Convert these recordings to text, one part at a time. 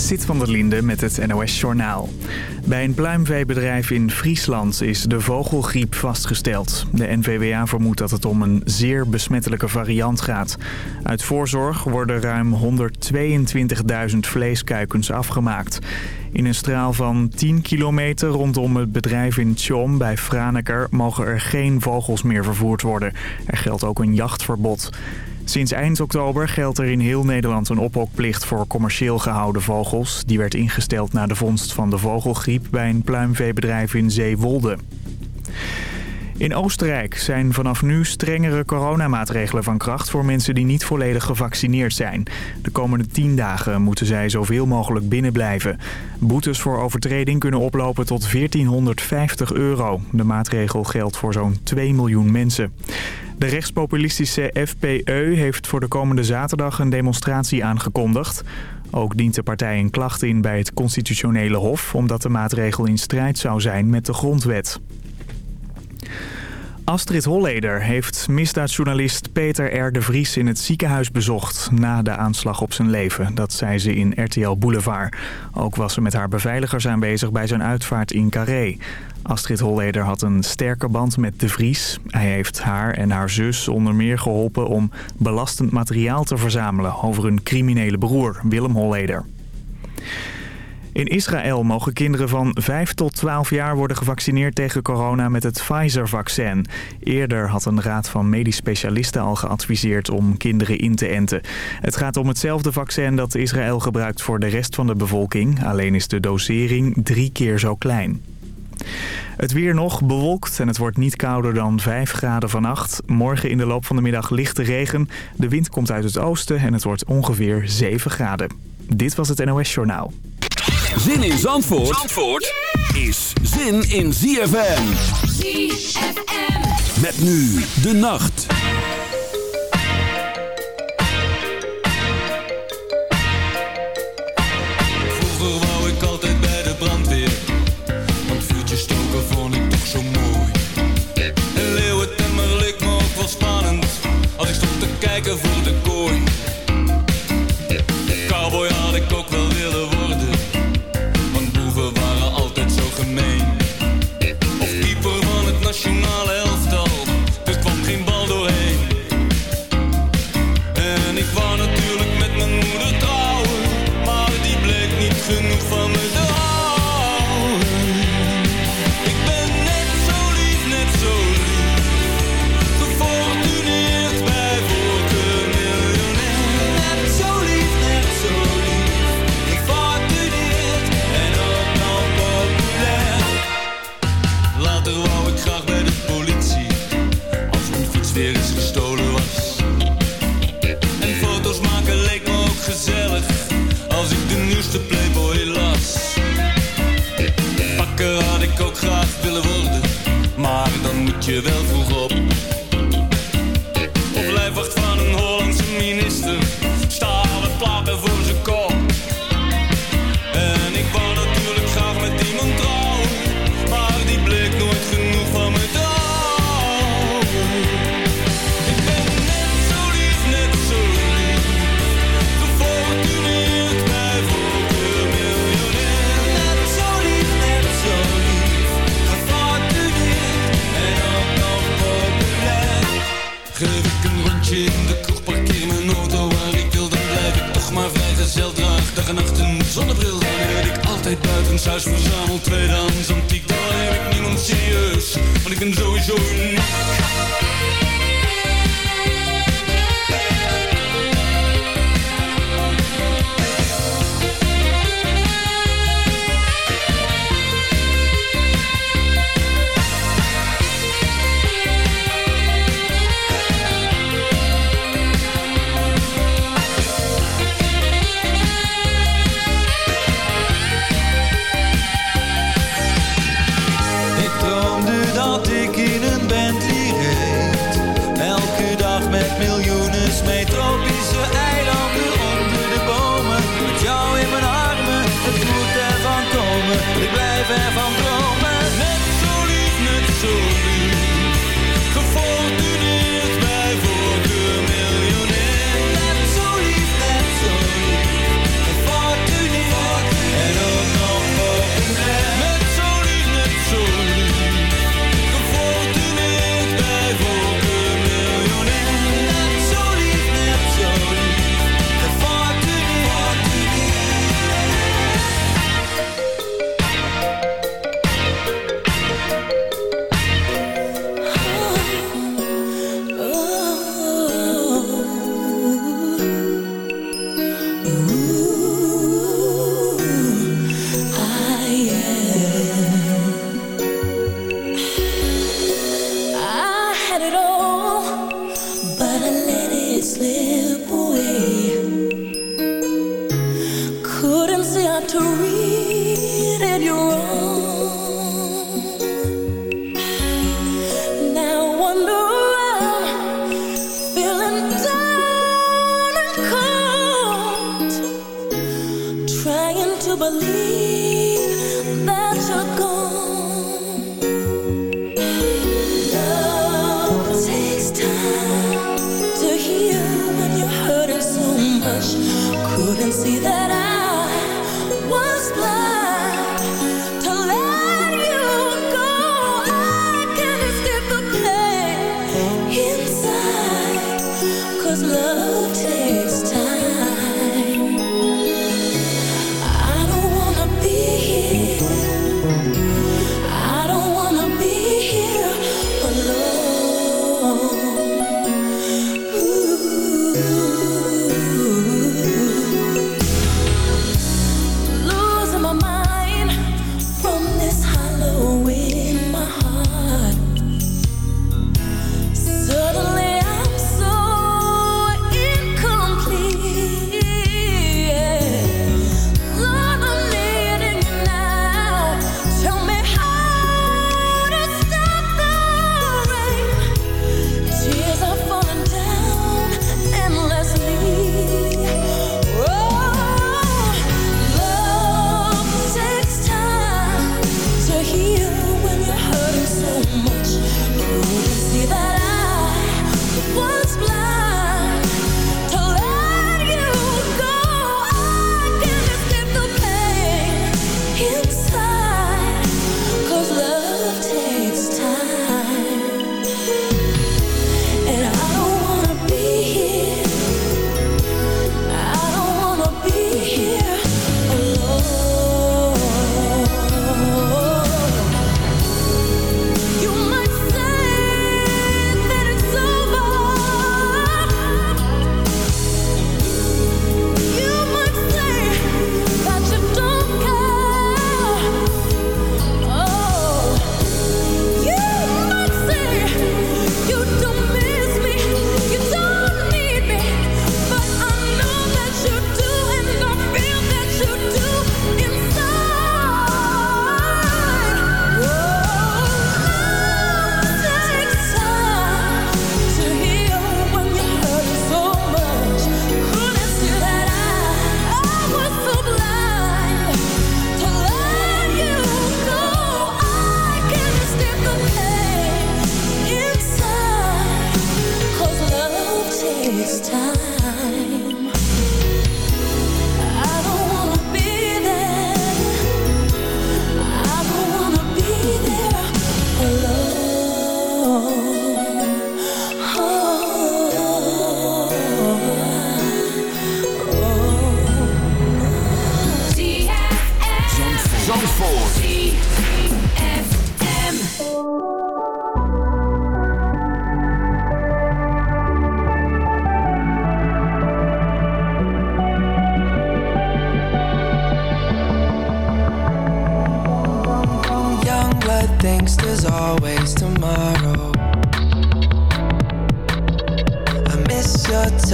Sit van der Linde met het NOS-journaal. Bij een pluimveebedrijf in Friesland is de vogelgriep vastgesteld. De NVWA vermoedt dat het om een zeer besmettelijke variant gaat. Uit voorzorg worden ruim 122.000 vleeskuikens afgemaakt. In een straal van 10 kilometer rondom het bedrijf in Tjom bij Franeker... mogen er geen vogels meer vervoerd worden. Er geldt ook een jachtverbod. Sinds eind oktober geldt er in heel Nederland een ophokplicht voor commercieel gehouden vogels. Die werd ingesteld na de vondst van de vogelgriep bij een pluimveebedrijf in Zeewolde. In Oostenrijk zijn vanaf nu strengere coronamaatregelen van kracht voor mensen die niet volledig gevaccineerd zijn. De komende 10 dagen moeten zij zoveel mogelijk binnenblijven. Boetes voor overtreding kunnen oplopen tot 1450 euro. De maatregel geldt voor zo'n 2 miljoen mensen. De rechtspopulistische FPE heeft voor de komende zaterdag een demonstratie aangekondigd. Ook dient de partij een klacht in bij het constitutionele hof... omdat de maatregel in strijd zou zijn met de grondwet. Astrid Holleder heeft misdaadjournalist Peter R. de Vries in het ziekenhuis bezocht na de aanslag op zijn leven. Dat zei ze in RTL Boulevard. Ook was ze met haar beveiligers aanwezig bij zijn uitvaart in Carré. Astrid Holleder had een sterke band met de Vries. Hij heeft haar en haar zus onder meer geholpen om belastend materiaal te verzamelen over hun criminele broer Willem Holleder. In Israël mogen kinderen van 5 tot 12 jaar worden gevaccineerd tegen corona met het Pfizer-vaccin. Eerder had een raad van medisch specialisten al geadviseerd om kinderen in te enten. Het gaat om hetzelfde vaccin dat Israël gebruikt voor de rest van de bevolking. Alleen is de dosering drie keer zo klein. Het weer nog bewolkt en het wordt niet kouder dan 5 graden vannacht. Morgen in de loop van de middag lichte regen. De wind komt uit het oosten en het wordt ongeveer 7 graden. Dit was het NOS Journaal. Zin in Zandvoort, Zandvoort is zin in ZFM. ZFM. Met nu de nacht. Vroeger wou ik altijd bij de brandweer. Want vuurtjes stoken vond ik toch zo mooi. En leeuwentemmer leek me ook wel spannend. Als ik stond te kijken voor de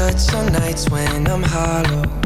hurt some nights when I'm hollow.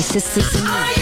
my sisters and me.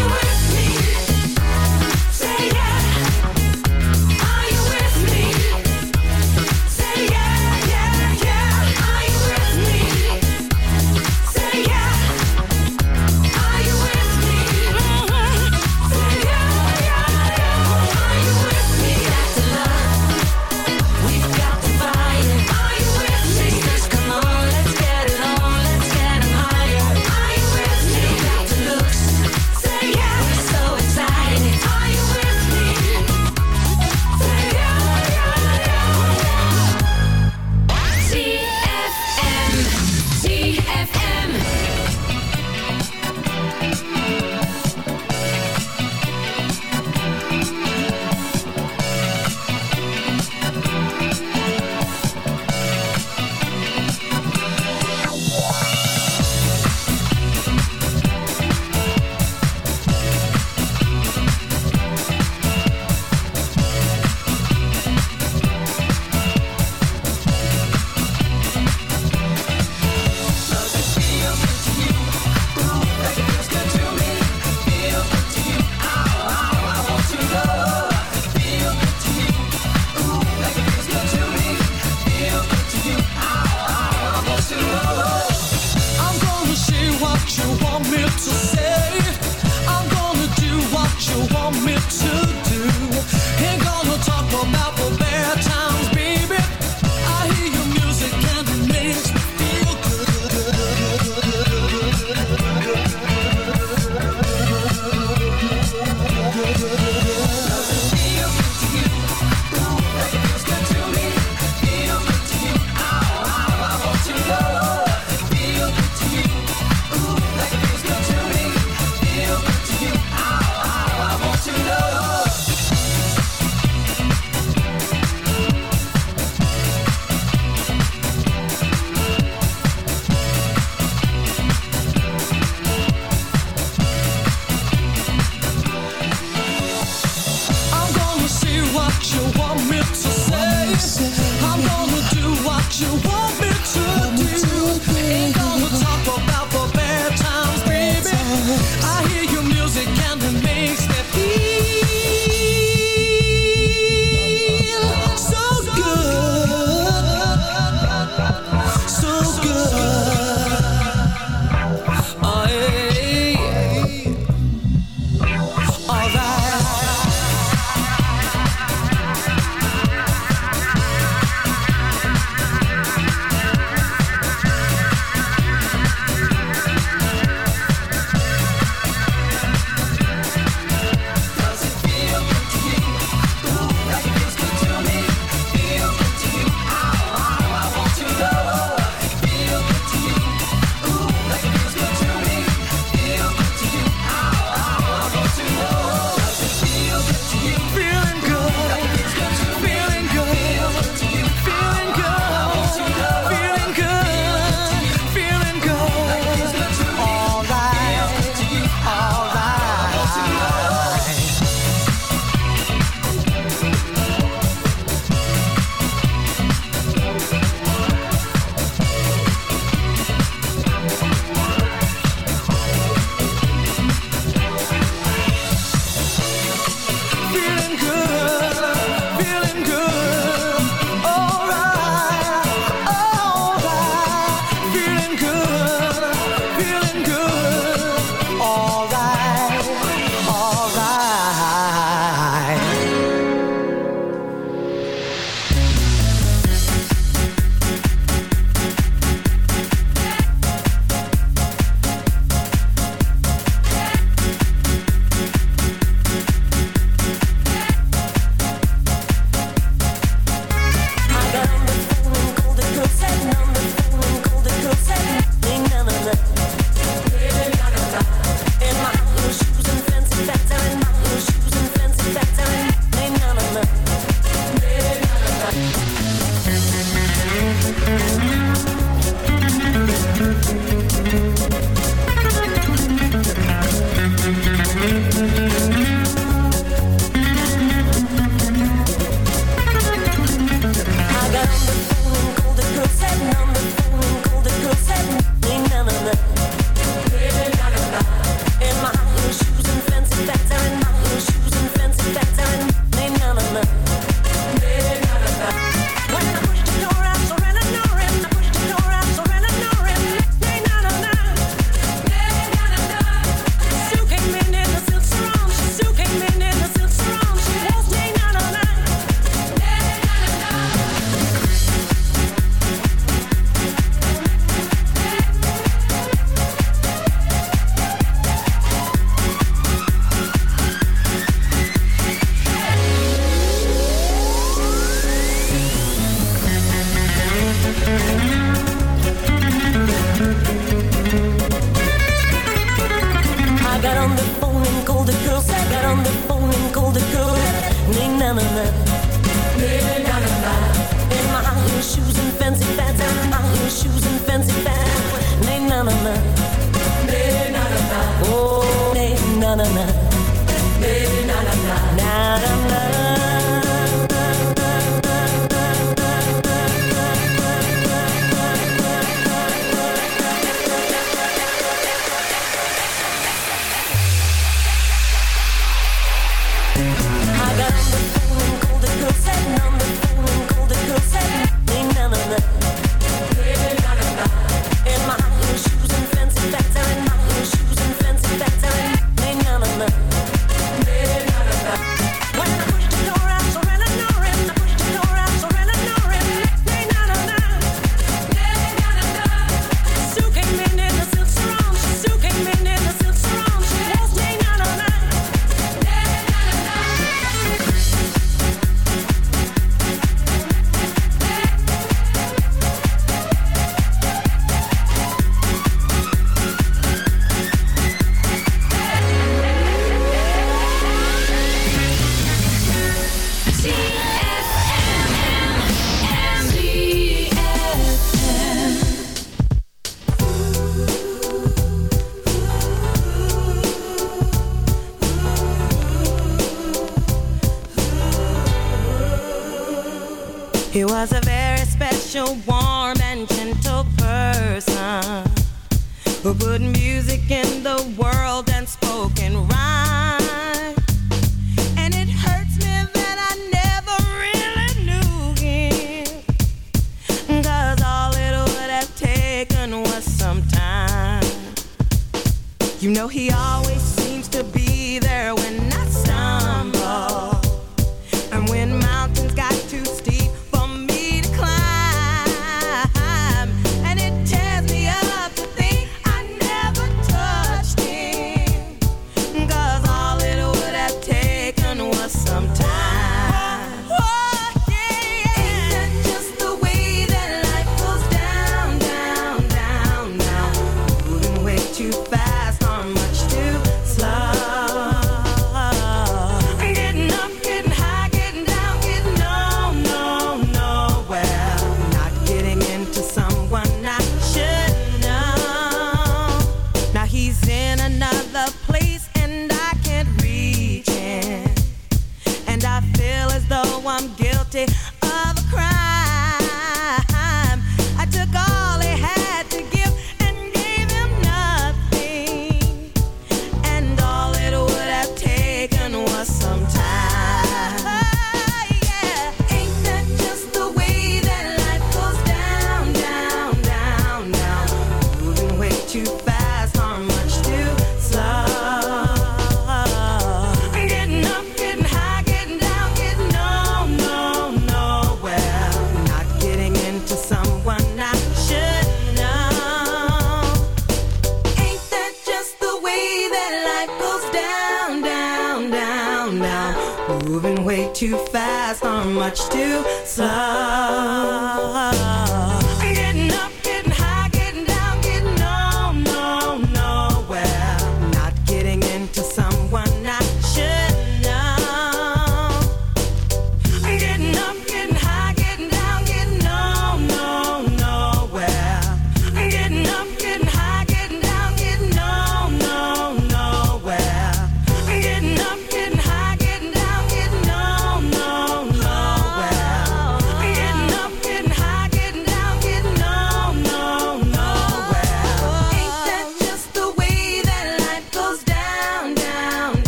Put music in the world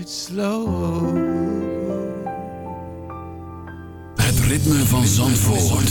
it slow. Het ritme van Zandvoort.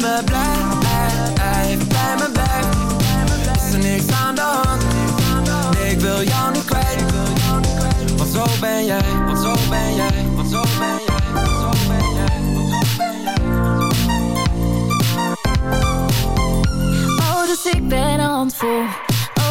bij me blijft, bij me blijft Is er niks aan de hand? Ik wil jou niet kwijt. Want zo ben jij, want zo ben jij Want zo ben jij, Oh, dus ik ben handvol.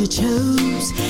You chose.